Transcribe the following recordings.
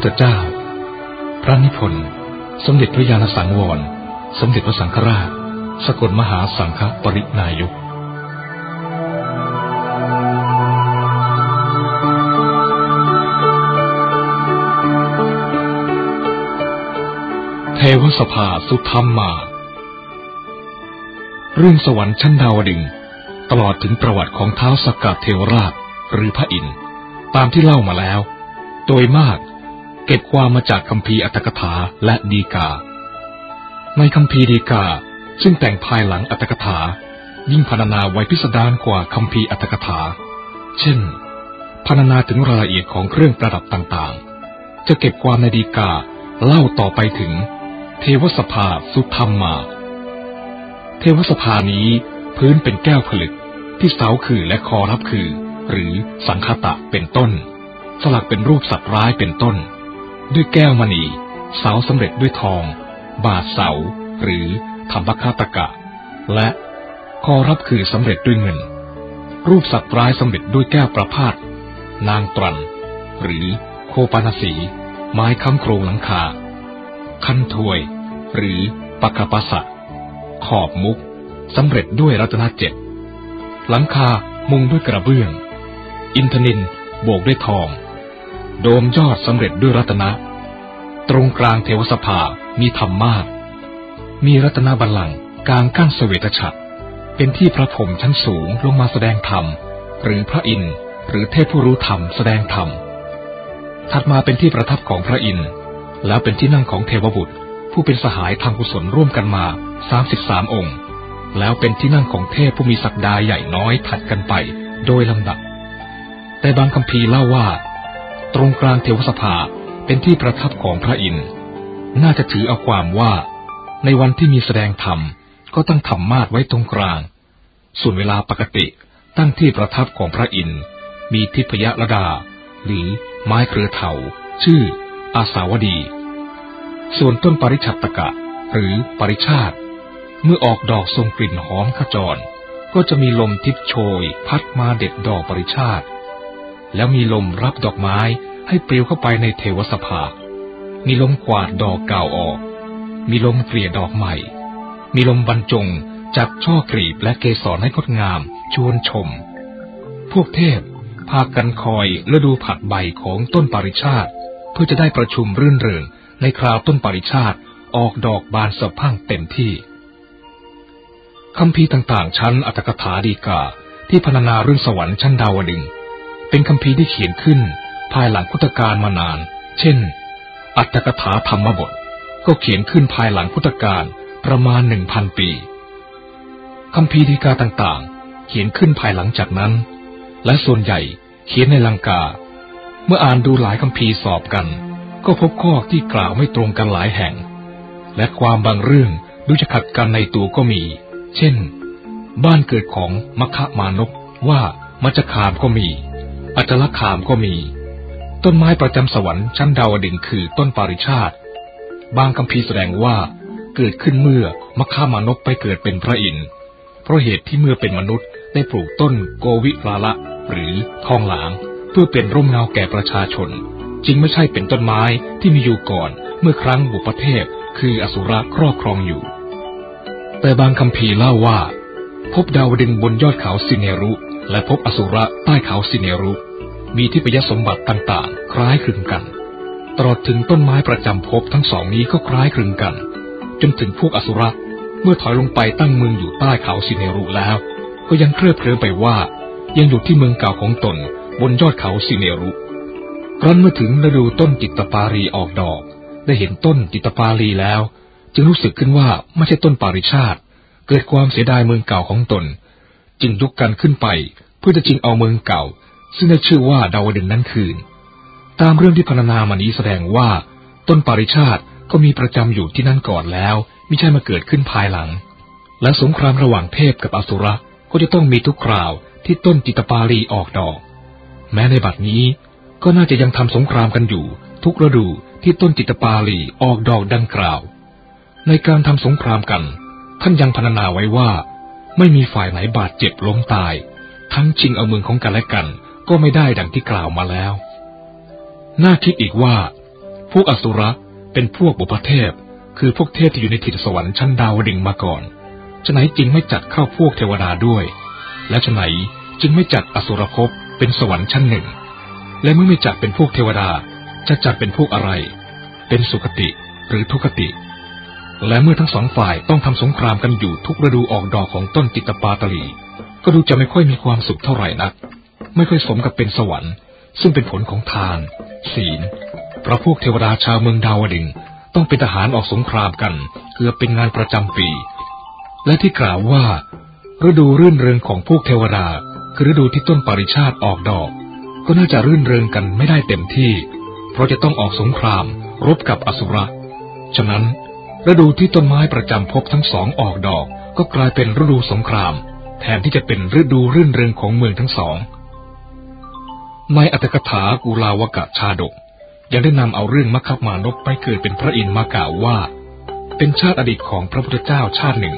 พระพุทธเจ้า พระนิพนธ์ สมเด็จพระญาณสังวร สมเด็จพระสังฆราช สกลมหาสังฆปรินายกเทวสภาสุธรรมมา เรื่องสวรรค์ชั้นดาวดึง ตลอดถึงประวัติของเท้าสกกัดเทวราชหรือพระอินทร์ตามที่เล่ามาแล้ว โดยมาก เก็บความมาจากคำพีอัตถกถาและดีกา ในคำพีดีกา ซึ่งแต่งภายหลังอัตถกถา ยิ่งพรรณนาไว้พิสดารกว่าคำพีอัตถกถา เช่นพรรณนาถึงรายละเอียดของเครื่องประดับต่างๆ จะเก็บความในดีกาเล่าต่อไปถึง เทวสภาสุธรรมมา เทวสภานี้พื้นเป็นแก้วผลึกที่เสาคือและคอรับคือ หรือสังคตะเป็นต้น สลักเป็นรูปสัตว์ร้ายเป็นต้น ด้วยแก้วมณี เสาสำเร็จด้วยทอง บาทเสา หรือธรรมคาตกะ และคอรับคือสำเร็จด้วยเงิน รูปสัตว์ร้ายสำเร็จด้วยแก้วประพาสนางตรัน หรือโคปานาสี ไม้ค้ำโครงหลังคา คันถวย หรือปกปัสะขอบมุกสำเร็จด้วยรัตนเจ็ดหลังคามุงด้วยกระเบื้อง อินทนินโบกด้วยทอง โดมยอดสำเร็จด้วยรัตนะ ตรงกลางเทวสภามีธรรมมาศมีรัตนบัลลังก์กลางกั้นสเวตฉัตรเป็นที่พระพรหมชั้นสูงลงมาแสดงธรรม หรือพระอินทร์หรือเทพผู้รู้ธรรมแสดงธรรม ถัดมาเป็นที่ประทับของพระอินทร์แล้วเป็นที่นั่งของเทวบุตร ผู้เป็นสหายทางกุศลร่วมกันมาสามสิบสามองค์ แล้วเป็นที่นั่งของเทพผู้มีศักดาใหญ่น้อยถัดกันไปโดยลำดับ แต่บางคำพีเล่าว่า ตรงกลางเทวสภาเป็นที่ประทับของพระอินทร์น่าจะถือเอาความว่า ในวันที่มีแสดงธรรมก็ตั้งธรรมมาศไว้ตรงกลาง ส่วนเวลาปกติตั้งที่ประทับของพระอินทร์มีทิพยระดา หรือไม้เครือเถาชื่อ อาสาวดี ส่วนต้นปริชัตตกะ หรือปริชาติ เมื่อออกดอกทรงกลิ่นหอมขจร ก็จะมีลมทิพโชย พัดมาเด็ดดอกปริชาติ แล้วมีลมรับดอกไม้ให้ปลิวเข้าไปในเทวสภา มีลมกวาดดอกเก่าออก มีลมเกลี่ยดอกใหม่ มีลมบรรจงจัดช่อกรีบและเกสรให้งดงามชวนชม พวกเทพพากันคอยฤดูผัดใบของต้นปริชาติ เพื่อจะได้ประชุมรื่นเริงในคราวต้นปริชาติออกดอกบานสะพั่งเต็มที่คำพีต่างๆ ชั้นอัตถกถาดีกาที่พรรณนาเรื่องสวรรค์ชั้นดาวดึง เป็นคำพีที่เขียนขึ้น ภายหลังพุทธกาลมานาน เช่น อัตถกถาธรรมบท ก็เขียนขึ้นภายหลังพุทธกาลประมาณหนึ่งพันปีคำพีดีกาต่างๆ เขียนขึ้นภายหลังจากนั้น และส่วนใหญ่เขียนในลังกา เมื่ออ่านดูหลายคำพีสอบกัน ก็พบข้อที่กล่าวไม่ตรงกันหลายแห่ง และความบางเรื่องดูจะขัดกันในตัวก็มี เช่น บ้านเกิดของมัคคะมานกว่ามัจคามก็มี อัจลคามก็มี ต้นไม้ประจำสวรรค์ชั้นดาวดึงคือต้นปาริชาติ บางคำพีแสดงว่าเกิดขึ้นเมื่อมัคคามานกไปเกิดเป็นพระอินทร์เพราะเหตุที่เมื่อเป็นมนุษย์ได้ปลูกต้นโกวิราละ หรือทองหลาง เพื่อเป็นร่มเงาแก่ประชาชนจึงไม่ใช่เป็นต้นไม้ที่มีอยู่ก่อนเมื่อครั้งบุพเทพ คืออสุรครอบครองอยู่ แต่บางคำพีเล่าว่า พบดาวดึงบนยอดเขาสิเนรุ และพบอสุระใต้เขาสิเนรุ มีทิพยสมบัติต่างๆ คล้ายคลึงกัน ตลอดถึงต้นไม้ประจำพบทั้งสองนี้ก็คล้ายคลึงกัน จนถึงพวกอสุระเมื่อถอยลงไปตั้งเมืองอยู่ใต้เขาสิเนรุแล้ว ก็ยังเคลือบเคลือไปว่า ยังอยู่ที่เมืองเก่าของตนบนยอดเขาสิเนรุครั้นเมื่อถึงฤดูต้นจิตปารีออกดอก ได้เห็นต้นจิตตปารีแล้ว จึงรู้สึกขึ้นว่าไม่ใช่ต้นปาริชาติ เกิดความเสียดายเมืองเก่าของตน จึงยกกันขึ้นไปเพื่อจะจิงเอาเมืองเก่า ซึ่งได้ชื่อว่าดาวดึงนั้นคืน ตามเรื่องที่พรรณนามานี้แสดงว่า ต้นปาริชาติก็มีประจำอยู่ที่นั่นก่อนแล้วไม่ใช่มาเกิดขึ้นภายหลัง และสงครามระหว่างเทพกับอสุรก็จะต้องมีทุกคราวที่ต้นจิตปาลีออกดอก แม้ในบัดนี้ก็น่าจะยังทำสงครามกันอยู่ ทุกฤดูที่ต้นจิตปาลีออกดอกดังกล่าว ในการทำสงครามกัน ท่านยังพรรณนาไว้ว่า ไม่มีฝ่ายไหนบาดเจ็บล้มตาย ทั้งชิงเอาเมืองของกันและกัน ก็ไม่ได้ดังที่กล่าวมาแล้ว น่าคิดอีกว่า พวกอสุรเป็นพวกบุพเทพ คือพวกเทพที่อยู่ในถิ่นสวรรค์ชั้นดาวดึงมาก่อนฉะไหนจึงไม่จัดเข้าพวกเทวดาด้วย และฉะไหนจึงไม่จัดอสุรภพเป็นสวรรค์ชั้นหนึ่ง และเมื่อไม่จัดเป็นพวกเทวดาจะจัดเป็นพวกอะไร เป็นสุคติหรือทุคติ และเมื่อทั้งสองฝ่ายต้องทำสงครามกันอยู่ทุกฤดูออกดอกของต้นติตปาตลี ก็ดูจะไม่ค่อยมีความสุขเท่าไหร่นัก ไม่ค่อยสมกับเป็นสวรรค์ ซึ่งเป็นผลของทาน ศีลเพราะพวกเทวดาชาวเมืองดาวดึงต้องเป็นทหารออกสงครามกันเกือบเป็นงานประจำปี และที่กล่าวว่า ฤดูรื่นเริงของพวกเทวดา คือฤดูที่ต้นปริชาติออกดอก ก็น่าจะรื่นเริงกันไม่ได้เต็มที่ เพราะจะต้องออกสงครามรบกับอสุรฉะนั้น ฤดูที่ต้นไม้ประจำพบทั้งสองออกดอก ก็กลายเป็นฤดูสงคราม แทนที่จะเป็นฤดูรื่นเริงของเมืองทั้งสอง ในอัตถกถากุลาวกะชาดก ยังได้นำเอาเรื่องมัคคมานพไปเกิดเป็นพระอินทร์มากล่าวว่า เป็นชาติอดีตของพระพุทธเจ้าชาติหนึ่ง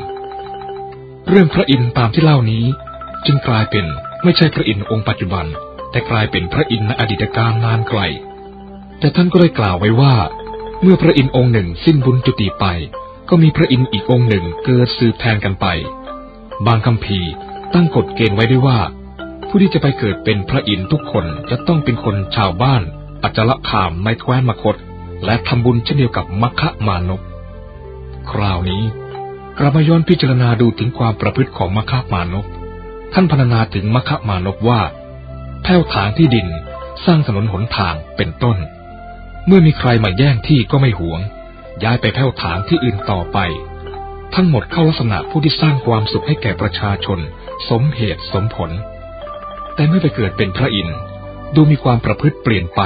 เรื่องพระอินทร์ตามที่เล่านี้ จึงกลายเป็นไม่ใช่พระอินทร์องค์ปัจจุบัน แต่กลายเป็นพระอินทร์ในอดีตการนานไกล แต่ท่านก็ได้กล่าวไว้ว่า เมื่อพระอินทร์องค์หนึ่งสิ้นบุญจุติไป ก็มีพระอินทร์อีกองค์หนึ่งเกิดสืบแทนกันไป บางคำพีตั้งกฎเกณฑ์ไว้ด้วยว่า ผู้ที่จะไปเกิดเป็นพระอินทร์ทุกคนจะต้องเป็นคนชาวบ้าน อัจละขามในแคว้นมคต และทำบุญเช่นเดียวกับมัคคะมานพคราวนี้กลับมาย้อนพิจารณาดูถึงความประพฤติของมัคคะมานพท่านพรรณนาถึงมัคคะมานพว่า แผ้วถางที่ดินสร้างถนนหนทางเป็นต้น เมื่อมีใครมาแย่งที่ก็ไม่หวง ย้ายไปแผ้วถางที่อื่นต่อไป ทั้งหมดเข้าลักษณะผู้ที่สร้างความสุขให้แก่ประชาชน สมเหตุสมผล แต่เมื่อไปเกิดเป็นพระอินทร์ดูมีความประพฤติเปลี่ยนไป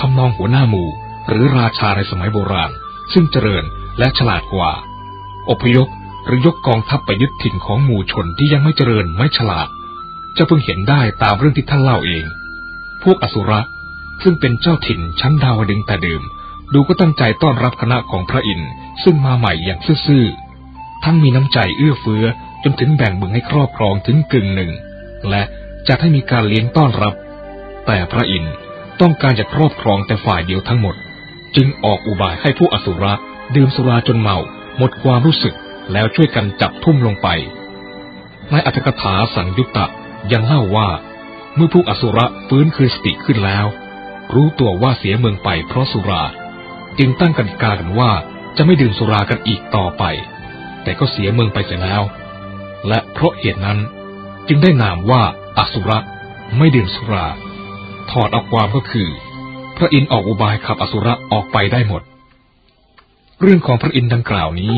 ทำนองหัวหน้าหมู่ หรือราชาในสมัยโบราณ ซึ่งเจริญและฉลาดกว่า อพยพหรือยกกองทัพไปยึดถิ่นของหมู่ชนที่ยังไม่เจริญไม่ฉลาด จะเพิ่งเห็นได้ตามเรื่องที่ท่านเล่าเอง พวกอสุรซึ่งเป็นเจ้าถิ่นชั้นดาวดึงแต่เดิม ดูก็ตั้งใจต้อนรับคณะของพระอินทร์ซึ่งมาใหม่อย่างซื่อๆทั้งมีน้ำใจเอื้อเฟื้อจนถึงแบ่งเมืองให้ครอบครองถึงกึ่งหนึ่ง และ จะให้มีการเลี้ยงต้อนรับ แต่พระอินทร์ต้องการจะครอบครองแต่ฝ่ายเดียวทั้งหมด จึงออกอุบายให้ผู้อสุระดื่มสุราจนเมา หมดความรู้สึกแล้วช่วยกันจับทุ่มลงไป ในอัตถกถาสังยุตตะยังเล่าว่า เมื่อผู้อสุระฟื้นคืนสติขึ้นแล้ว รู้ตัวว่าเสียเมืองไปเพราะสุรา จึงตั้งกติกากันว่าจะไม่ดื่มสุรากันอีกต่อไป แต่ก็เสียเมืองไปเสียแล้ว และเพราะเหตุนั้น จึงได้นามว่า อสุระไม่ดื่มสุรา ถอดออกความก็คือ พระอินทร์ออกอุบายขับอสุระออกไปได้หมด เรื่องของพระอินทร์ดังกล่าวนี้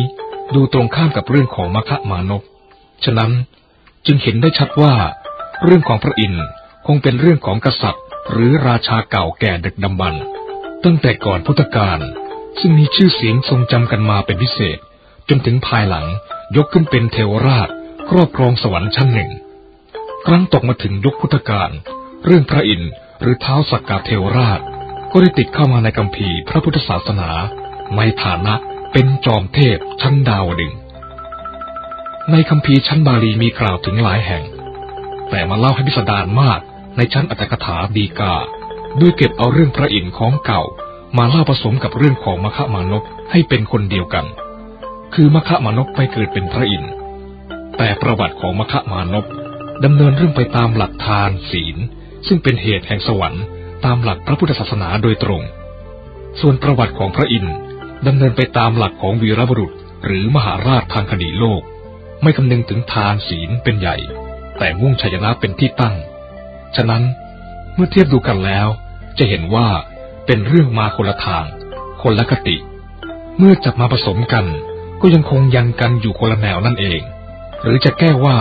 ดูตรงข้ามกับเรื่องของมคะมานพฉะนั้นจึงเห็นได้ชัดว่า เรื่องของพระอินทร์คงเป็นเรื่องของกษัตริย์ หรือราชาเก่าแก่ดึกดำบรรตั้งแต่ก่อนพุทธกาลซึ่งมีชื่อเสียงทรงจำกันมาเป็นพิเศษ จนถึงภายหลังยกขึ้นเป็นเทวราชครอบครองสวรรค์ชั้นหนึ่ง ครั้งตกมาถึงยุคพุทธกาลเรื่องพระอินทร์หรือเท้าสักกาเทวราช ก็ได้ติดเข้ามาในกัมภีร์พระพุทธศาสนา ในฐานะเป็นจอมเทพชั้นดาวดึง ในคัมภีร์ชั้นบาลีมีกล่าวถึงหลายแห่ง แต่มาเล่าให้พิสดารมากในชั้นอัตถกถาดีกา ด้วยเก็บเอาเรื่องพระอินทร์ของเก่า มาเล่าผสมกับเรื่องของมคะมานพให้เป็นคนเดียวกัน คือมคะมานพไปเกิดเป็นพระอินทร์แต่ประวัติของมคะมานพ ดำเนินเรื่องไปตามหลักทานศีล ซึ่งเป็นเหตุแห่งสวรรค์ตามหลักพระพุทธศาสนาโดยตรง ส่วนประวัติของพระอินทร์ดำเนินไปตามหลักของวีรบุรุษ หรือมหาราชทางคดีโลก ไม่คำนึงถึงทานศีลเป็นใหญ่ แต่มุ่งชัยนะเป็นที่ตั้ง ฉะนั้นเมื่อเทียบดูกันแล้ว จะเห็นว่าเป็นเรื่องมาคนละทาง คนละคติ เมื่อจับมาผสมกัน ก็ยังคงยันกันอยู่คนละแนวนั่นเอง หรือจะแก้ว่า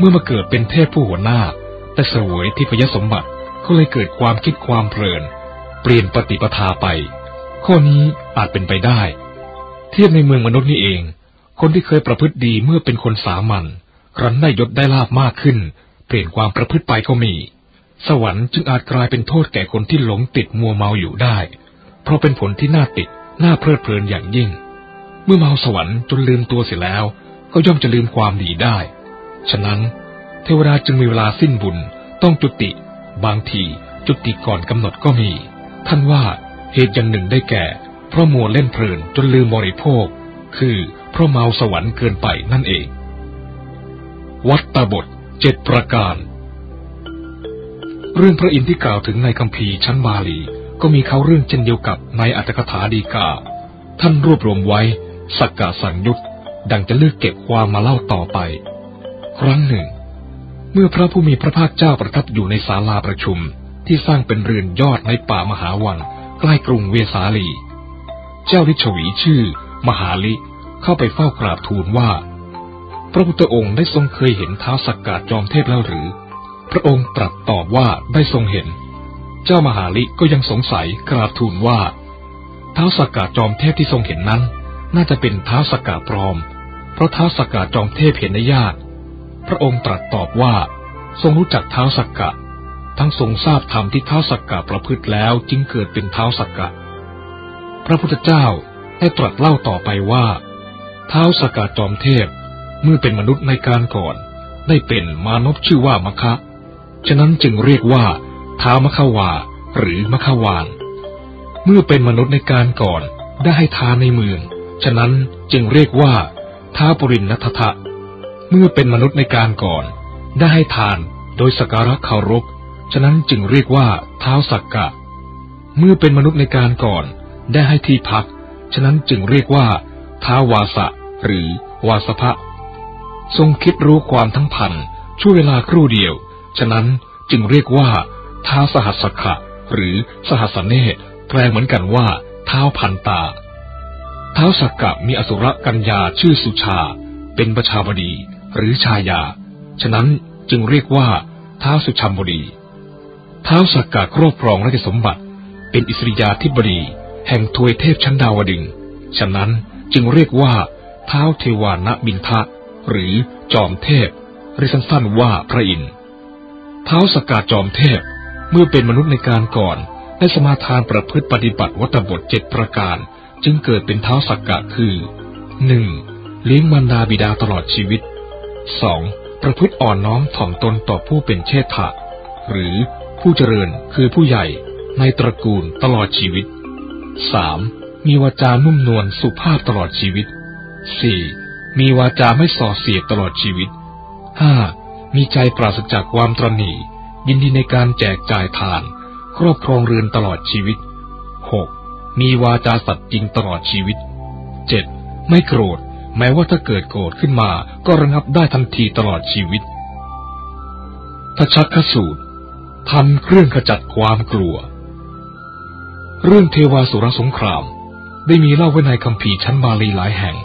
เมื่อมาเกิดเป็นเทพผู้หัวหน้าแต่สวยที่พยสมบัติก็เลยเกิดความคิดความเพลิน เปลี่ยนปฏิปทาไป ข้อนี้อาจเป็นไปได้ เทียบในเมืองมนุษย์นี่เอง คนที่เคยประพฤติดีเมื่อเป็นคนสามัญครั้นได้ยศได้ลาบมากขึ้น เปลี่ยนความประพฤติไปก็มี สวรรค์จึงอาจกลายเป็นโทษแก่คนที่หลงติดมัวเมาอยู่ได้ เพราะเป็นผลที่น่าติดน่าเพลิดเพลินอย่างยิ่ง เมื่อเมาสวรรค์จนลืมตัวเสียแล้ว ก็ย่อมจะลืมความดีได้ ฉะนั้นเทวดาจึงมีเวลาสิ้นบุญต้องจุติ บางทีจุติก่อนกำหนดก็มี ท่านว่าเหตุอย่างหนึ่งได้แก่ เพราะมัวเล่นเพลินจนลืมบริโภค คือเพราะเมาสวรรค์เกินไปนั่นเอง วัตตบทเจ็ดประการ เรื่องพระอินทร์ที่กล่าวถึงในคัมภีร์ชั้นบาลี ก็มีเขาเรื่องเช่นเดียวกับในอัตถกถาดีกา ท่านรวบรวมไว้ สักกะสังยุตดังจะเลือกเก็บความมาเล่าต่อไป ครั้งหนึ่ง เมื่อพระผู้มีพระภาคเจ้าประทับอยู่ในศาลาประชุมที่สร้างเป็นเรือนยอดในป่ามหาวังใกล้กรุงเวสาลี เจ้าลิชวีชื่อ มหาลิเข้าไปเฝ้ากราบทูลว่า พระพุทธองค์ได้ทรงเคยเห็นเท้าสักกาจอมเทพแล้วหรือ พระองค์ตรัสตอบว่าได้ทรงเห็น เจ้ามหาลิก็ยังสงสัยกราบทูลว่าเท้าสักกาจอมเทพที่ทรงเห็นนั้น น่าจะเป็นเท้าสักกาปลอม เพราะเท้าสักกาจอมเทพเห็นได้ยาก พระองค์ตรัสตอบว่า ทรงรู้จักเท้าสักกะ ทั้งทรงทราบธรรมที่เท้าสักกะประพฤติแล้วจึงเกิดเป็นเท้าสักกะ พระพุทธเจ้าได้ตรัสเล่าต่อไปว่า เท้าสักกะจอมเทพเมื่อเป็นมนุษย์ในการก่อน ได้เป็นมานพชื่อว่ามคะ ฉะนั้นจึงเรียกว่า เท้ามะขวา หรือมะขวาน เมื่อเป็นมนุษย์ในการก่อนได้ให้ทานในเมือง ฉะนั้นจึงเรียกว่าท้าปรินนัททะ เมื่อเป็นมนุษย์ในการก่อน ได้ให้ทานโดยสการะเคารพ ฉะนั้นจึงเรียกว่าเท้าสักกะ เมื่อเป็นมนุษย์ในการก่อน ได้ให้ที่พัก ฉะนั้นจึงเรียกว่าท้าวาสะ หรือวาสภะทรงคิดรู้ความทั้งพันช่วเวลาครู่เดียว ฉะนั้นจึงเรียกว่าท้าสหัสขะ หรือสหัสเนตแปลเหมือนกันว่า เท้าพันตา เท้าสักกะมีอสุรกัญญาชื่อสุชา เป็นประชาบดี หรือชายา ฉะนั้นจึงเรียกว่าเท้าสุชามบดีเท้าสักกะครอบครองราชสมบัติ เป็นอิสริยาธิบดี แห่งทวยเทพชั้นดาวดึง ฉะนั้นจึงเรียกว่าเท้าเทวานบินทะ หรือจอมเทพเรียกสั้นๆว่าพระอินทร์เท้าสกกาจอมเทพเมื่อเป็นมนุษย์ในการก่อนได้สมาทานประพฤติปฏิบัติวัตบทเจ็ดประการ จึงเกิดเป็นเท้าสักกะคือหนึ่งเลี้ยงมารดาบิดาตลอดชีวิต สองประพฤติอ่อนน้อมถ่อมตนต่อผู้เป็นเชษฐะ หรือผู้เจริญคือผู้ใหญ่ในตระกูลตลอดชีวิต 3. มีวาจานุ่มนวลสุภาพตลอดชีวิต 4. มีวาจาไม่ส่อเสียดตลอดชีวิต 5. มีใจปราศจากความตรณียินดีในการแจกจ่ายทาน ครอบครองเรือนตลอดชีวิต 6. มีวาจาสัตย์จริงตลอดชีวิต 7. ไม่โกรธ แม้ว่าถ้าเกิดโกรธขึ้นมาก็ระงับได้ทันทีตลอดชีวิตทชักขสูตรทำเครื่องขจัดความกลัว เรื่องเทวาสุรสงครามได้มีเล่าไว้ในคำภีชั้นบาลีหลายแห่ง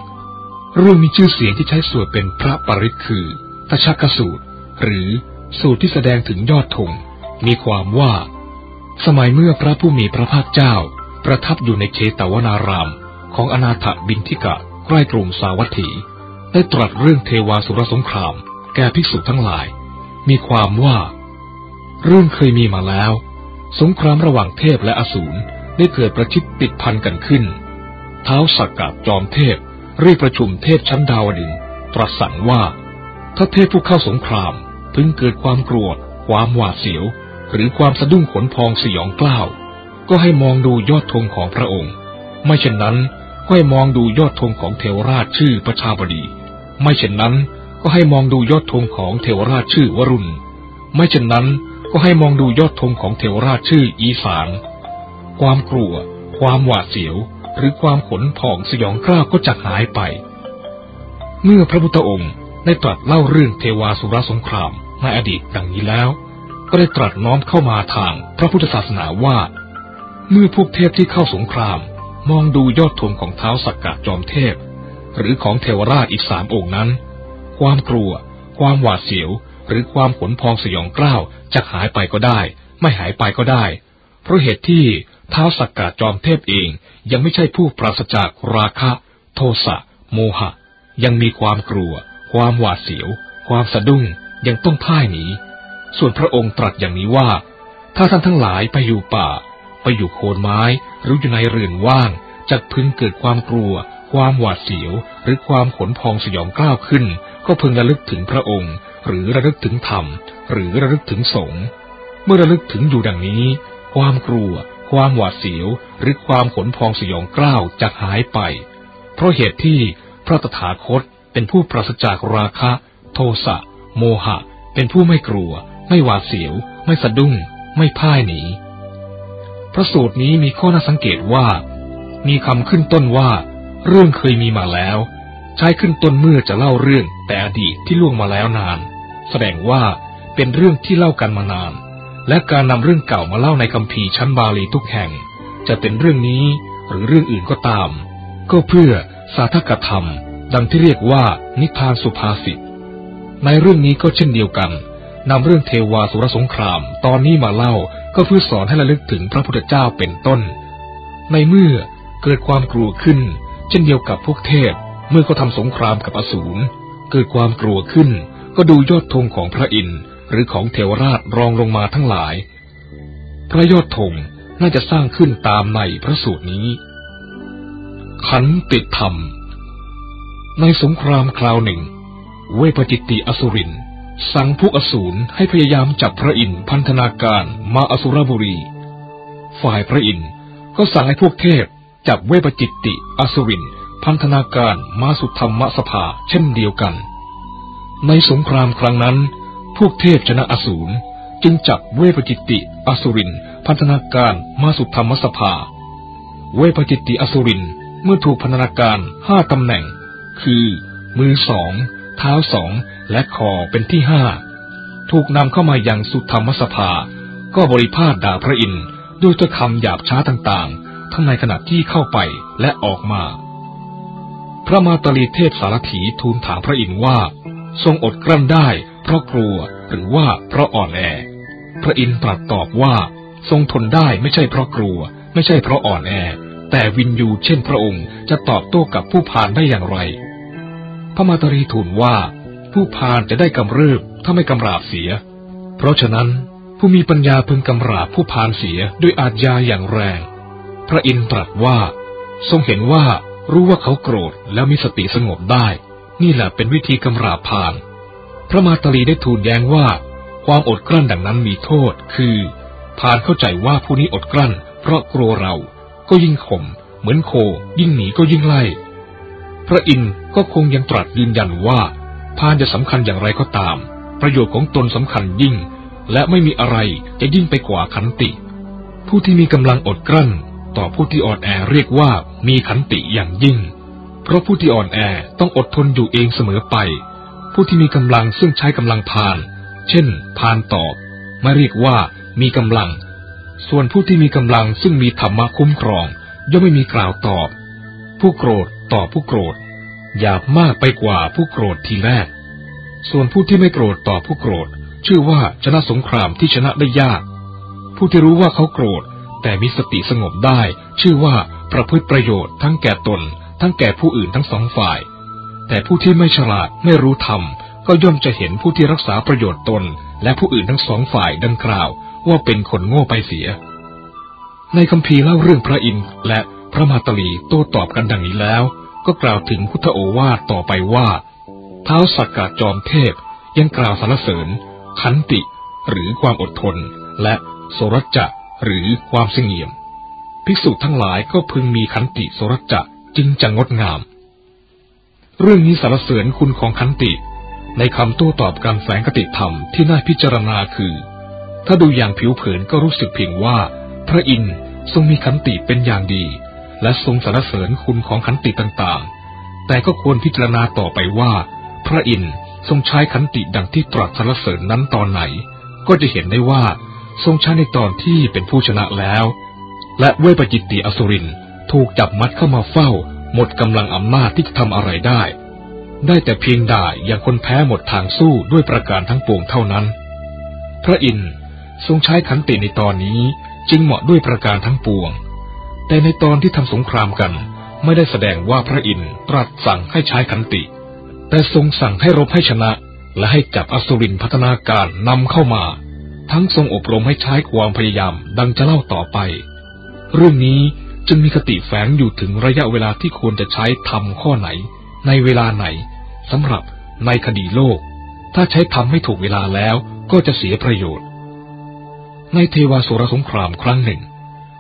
เรื่องมีชื่อเสียงที่ใช้สวดเป็นพระปริศคือตชักสูตร หรือสูตรที่แสดงถึงยอดธงมีความว่า สมัยเมื่อพระผู้มีพระภาคเจ้า ประทับอยู่ในเชตวนาราม ของอนาถบินทิกะ ใกล้กรุงสาวัตถี ได้ตรัสเรื่องเทวาสุรสงคราม แก่ภิกษุทั้งหลาย มีความว่า เรื่องเคยมีมาแล้ว สงครามระหว่างเทพและอสูรได้เกิดประชิดติดพันกันขึ้น เท้าสักกะจอมเทพเรียกประชุมเทพชั้นดาวดิน ตรัสสั่งว่า ถ้าเทพผู้เข้าสงครามพึงเกิดความกลัวความหวาดเสียว หรือความสะดุ้งขนพองสยองกล้าว ก็ให้มองดูยอดธงของพระองค์ ไม่เช่นนั้น ก็ให้มองดูยอดธงของเทวราชชื่อประชาบดี ไม่เช่นนั้นก็ให้มองดูยอดธงของเทวราชชื่อวรุณ ไม่เช่นนั้นก็ให้มองดูยอดธงของเทวราชชื่ออีสาน ความกลัว ความหวาดเสียว หรือความขนพองสยองกล้าก็จะหายไป เมื่อพระพุทธองค์ได้ตรัสเล่าเรื่องเทวาสุรสงครามในอดีตดังนี้แล้ว ก็ได้ตรัสน้อมเข้ามาทางพระพุทธศาสนาว่า เมื่อพวกเทพที่เข้าสงคราม มองดูยอดธงของเท้าสักกะจอมเทพ หรือของเทวราชอีกสามองค์นั้น ความกลัว ความหวาดเสียว หรือความขนพองสยองกล้าวจะหายไปก็ได้ ไม่หายไปก็ได้ เพราะเหตุที่เท้าสักกะจอมเทพเองยังไม่ใช่ผู้ปราศจากราคะ โทสะ โมหะ ยังมีความกลัว ความหวาดเสียว ความสะดุ้งยังต้องพ่ายหนีส่วนพระองค์ตรัสอย่างนี้ว่า ถ้าท่านทั้งหลายไปอยู่ป่า ไปอยู่โคนไม้หรืออยู่ในเรือนว่างจะพึงเกิดความกลัว ความหวาดเสียว หรือความขนพองสยองกล้าวขึ้น ก็พึงระลึกถึงพระองค์ หรือระลึกถึงธรรม หรือระลึกถึงสงฆ์เมื่อระลึกถึงอยู่ดังนี้ ความกลัว ความหวาดเสียว หรือความขนพองสยองกล้าวจะหายไป เพราะเหตุที่พระตถาคตเป็นผู้ปราศจากราคะ โทสะโมหะ เป็นผู้ไม่กลัว ไม่หวาดเสียว ไม่สะดุ้ง ไม่พ่ายหนี พระสูตรนี้มีข้อน่าสังเกตว่า มีคำขึ้นต้นว่า เรื่องเคยมีมาแล้ว ใช้ขึ้นต้นเมื่อจะเล่าเรื่องแต่อดีตที่ล่วงมาแล้วนาน แสดงว่าเป็นเรื่องที่เล่ากันมานาน และการนำเรื่องเก่ามาเล่าในคัมภีร์ชั้นบาลีทุกแห่ง จะเป็นเรื่องนี้หรือเรื่องอื่นก็ตาม ก็เพื่อสาธกธรรม ดังที่เรียกว่านิทานสุภาษิต ในเรื่องนี้ก็เช่นเดียวกันนำเรื่องเทวาสุรสงครามตอนนี้มาเล่า ก็เพื่อสอนให้ระลึกถึงพระพุทธเจ้าเป็นต้น ในเมื่อเกิดความกลัวขึ้น เช่นเดียวกับพวกเทพ เมื่อเขาทำสงครามกับอสูรเกิดความกลัวขึ้น ก็ดูยอดธงของพระอินทร์หรือของเทวราชรองลงมาทั้งหลาย พระยอดธงน่าจะสร้างขึ้นตามในพระสูตรนี้ ขันติธรรม ในสงครามคราวหนึ่ง เวปจิตติอสุริน สั่งพวกอสูรให้พยายามจับพระอินทร์พันธนาการมาอสุรบุรี ฝ่ายพระอินทร์ก็สั่งให้พวกเทพจับเวปจิตติอสุริน พันธนาการมาสุธรรมสภาเช่นเดียวกัน ในสงครามครั้งนั้น พวกเทพชนะอสูรจึงจับเวปจิตติอสุริน พันธนาการมาสุธรรมสภา เวปจิตติอสุรินเมื่อถูกพันธนาการห้าตำแหน่ง คือ มือสอง เท้าสองและคอเป็นที่ห้าถูกนำเข้ามายังสุธรรมสภา ก็บริพาทด่าพระอินทร์ด้วยถ้อยคำหยาบช้าต่างๆ ทั้งในขณะที่เข้าไปและออกมา พระมาตรีเทพสารถีทูลถามพระอินทร์ว่า ทรงอดกลั้นได้ เพราะกลัวหรือว่าเพราะอ่อนแอ พระอินทร์ตรัสตอบว่า ทรงทนได้ไม่ใช่เพราะกลัว ไม่ใช่เพราะอ่อนแอ แต่วินยูเช่นพระองค์จะตอบโต้กับผู้พานได้อย่างไร พระมาตรีทูลว่า ผู้พานจะได้กำเริบถ้าไม่กำราบเสีย เพราะฉะนั้นผู้มีปัญญาพึงกำราบผู้พานเสียด้วยอาจยาอย่างแรง พระอินทร์ตรัสว่า ทรงเห็นว่ารู้ว่าเขาโกรธแล้วมีสติสงบได้ นี่แหละเป็นวิธีกำราบพาน พระมาตรีได้ทูลแย้งว่า ความอดกลั้นดังนั้นมีโทษ คือพานเข้าใจว่าผู้นี้อดกลั้น เพราะกลัวเรา ก็ยิ่งข่มเหมือนโคยิ่งหนีก็ยิ่งไล่ พระอินทร์ก็คงยังตรัสยืนยันว่าพานจะสำคัญอย่างไรก็ตาม ประโยชน์ของตนสำคัญยิ่ง และไม่มีอะไรจะยิ่งไปกว่าขันติ ผู้ที่มีกำลังอดกลั้น ต่อผู้ที่อ่อนแอเรียกว่ามีขันติอย่างยิ่ง เพราะผู้ที่อ่อนแอต้องอดทนอยู่เองเสมอไป ผู้ที่มีกำลังซึ่งใช้กำลังพาน เช่นพานตอบไม่เรียกว่ามีกำลัง ส่วนผู้ที่มีกำลังซึ่งมีธรรมะคุ้มครอง ย่อมไม่มีกล่าวตอบ ผู้โกรธ ต่อผู้โกรธหยาบมากไปกว่าผู้โกรธทีแรก ส่วนผู้ที่ไม่โกรธต่อผู้โกรธ ชื่อว่าชนะสงครามที่ชนะได้ยาก ผู้ที่รู้ว่าเขาโกรธ แต่มีสติสงบได้ ชื่อว่าประพฤติประโยชน์ทั้งแก่ตน ทั้งแก่ผู้อื่นทั้งสองฝ่าย แต่ผู้ที่ไม่ฉลาดไม่รู้ธรรมก็ย่อมจะเห็นผู้ที่รักษาประโยชน์ตน และผู้อื่นทั้งสองฝ่ายดังกล่าว ว่าเป็นคนโง่ไปเสีย ในคำพีเล่าเรื่องพระอินทร์และ พระมาตลีโต้ตอบกันดังนี้แล้ว ก็กล่าวถึงพุทธโอวาทต่อไปว่าเท้าสักกะจอมเทพยังกล่าวสรรเสริญ ขันติหรือความอดทน และโสรจะหรือความเสงี่ยม ภิกษุทั้งหลายก็พึงมีขันติโสรจะจึงจะงดงาม เรื่องนี้สรรเสริญคุณของขันติ ในคำโต้ตอบการแฝงกติธรรมที่น่าพิจารณาคือ ถ้าดูอย่างผิวเผินก็รู้สึกเพียงว่า พระอินทร์ทรงมีขันติเป็นอย่างดี และทรงสรรเสริญคุณของขันติต่างๆ แต่ก็ควรพิจารณาต่อไปว่า พระอินทร์ทรงใช้ขันติดังที่ตรัสสรรเสริญนั้นตอนไหน ก็จะเห็นได้ว่าทรงใช้ในตอนที่เป็นผู้ชนะแล้ว และเวปจิตติอสุรินถูกจับมัดเข้ามาเฝ้า หมดกำลังอำนาจที่จะทำอะไรได้ ได้แต่เพียงด่าอย่างคนแพ้หมดทางสู้ด้วยประการทั้งปวงเท่านั้น พระอินทร์ทรงใช้ขันติในตอนนี้จึงเหมาะด้วยประการทั้งปวง แต่ในตอนที่ทำสงครามกัน ไม่ได้แสดงว่าพระอินทร์ตรัสสั่งให้ใช้ขันติ แต่ทรงสั่งให้รบให้ชนะ และให้จับอสุรินพัฒนาการนำเข้ามา ทั้งทรงอบรมให้ใช้ความพยายามดังจะเล่าต่อไป เรื่องนี้จึงมีคติแฝงอยู่ถึงระยะเวลาที่ควรจะใช้ทำข้อไหน ในเวลาไหนสำหรับในคดีโลก ถ้าใช้ทำไม่ถูกเวลาแล้วก็จะเสียประโยชน์ ในเทวาสุรสงครามครั้งหนึ่ง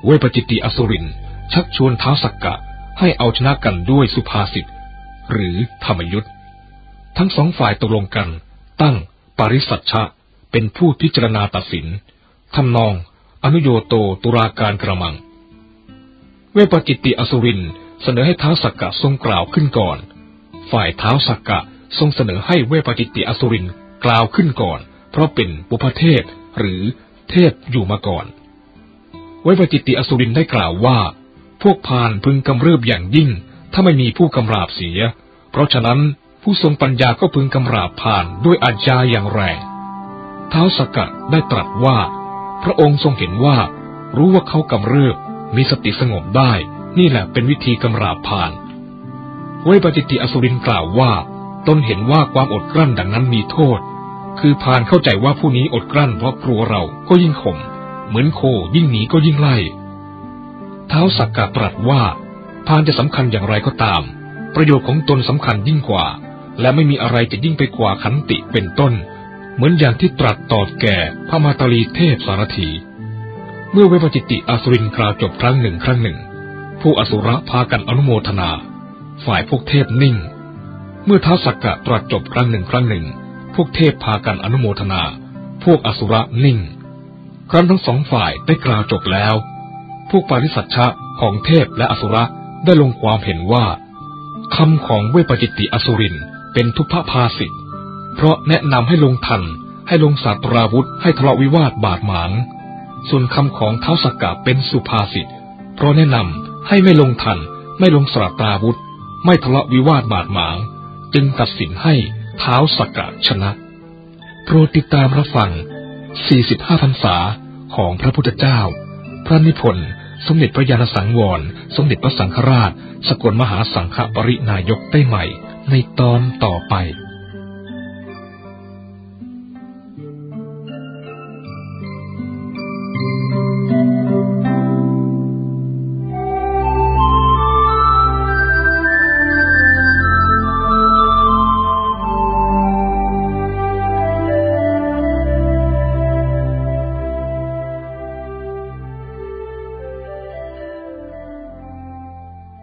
เวปจิตติอสุริน ชักชวนท้าวสักกะให้เอาชนะกันด้วยสุภาษิต หรือธรรมยุทธ์ทั้งสองฝ่ายตกลงกัน ตั้งปริสัชชะเป็นผู้พิจารณาตัดสินทำนอง อนุโยโตตุราการกระมัง เวปจิตติอสุรินเสนอให้ท้าวสักกะทรงกล่าวขึ้นก่อน ฝ่ายท้าวสักกะทรงเสนอให้เวปจิตติอสุรินกล่าวขึ้นก่อน เพราะเป็นบุพเทพหรือเทพอยู่มาก่อน เวปจิติอสุรินได้กล่าวว่า พวกพานพึงกำเริบอย่างยิ่ง ถ้าไม่มีผู้กำราบเสีย เพราะฉะนั้นผู้ทรงปัญญาก็พึงกำราบผานด้วยอาญาอย่างแรงท้าวสกะได้ตรัสว่า พระองค์ทรงเห็นว่า รู้ว่าเขากำเริบมีสติสงบได้ นี่แหละเป็นวิธีกำราบผานเวปจิตติอสุรินกล่าวว่า ตนเห็นว่าความอดกลั้นดังนั้นมีโทษ คือพานเข้าใจว่าผู้นี้อดกลั้นเพราะกลัวเราก็ยิ่งข่ม เหมือนโคยิ่งหนีก็ยิ่งไล่ เท้าสักกะตรัสว่าพานจะสำคัญอย่างไรก็ตาม ประโยชน์ของตนสำคัญยิ่งกว่า และไม่มีอะไรจะยิ่งไปกว่าขันติเป็นต้น เหมือนอย่างที่ตรัสตอบแก่พระมาตาลีเทพสารถี เมื่อเวปจิตติอสุรินกล่าวจบครั้งหนึ่งครั้งหนึ่ง ผู้อสุรพากันอนุโมทนา ฝ่ายพวกเทพนิ่ง เมื่อท้าสักกะตรัสจบครั้งหนึ่งครั้งหนึ่ง พวกเทพพากันอนุโมทนา พวกอสุรนิ่ง ครั้นทั้งสองฝ่ายได้กล่าวจบแล้ว พวกปาริสัชชะของเทพและอสุรได้ลงความเห็นว่าคำของเวปจิตติอสุรินเป็นทุพภาสิทธ์เพราะแนะนำให้ลงทันให้ลงศาสตราวุธให้ทะเลาะวิวาทบาดหมาง ส่วนคำของเท้าสกกะเป็นสุภาษิต เพราะแนะนำให้ไม่ลงทัน ไม่ลงศาสตราวุธ ไม่ทะเลาะวิวาทบาดหมาง จึงตัดสินให้เท้าสกกะชนะ โปรดติดตามรับฟัง 45พรรษาของพระพุทธเจ้า พระนิพนธ์สมเด็จพระยาณสังวร สมเด็จพระสังฆราช สกลมหาสังฆปรินายกได้ใหม่ ในตอนต่อไป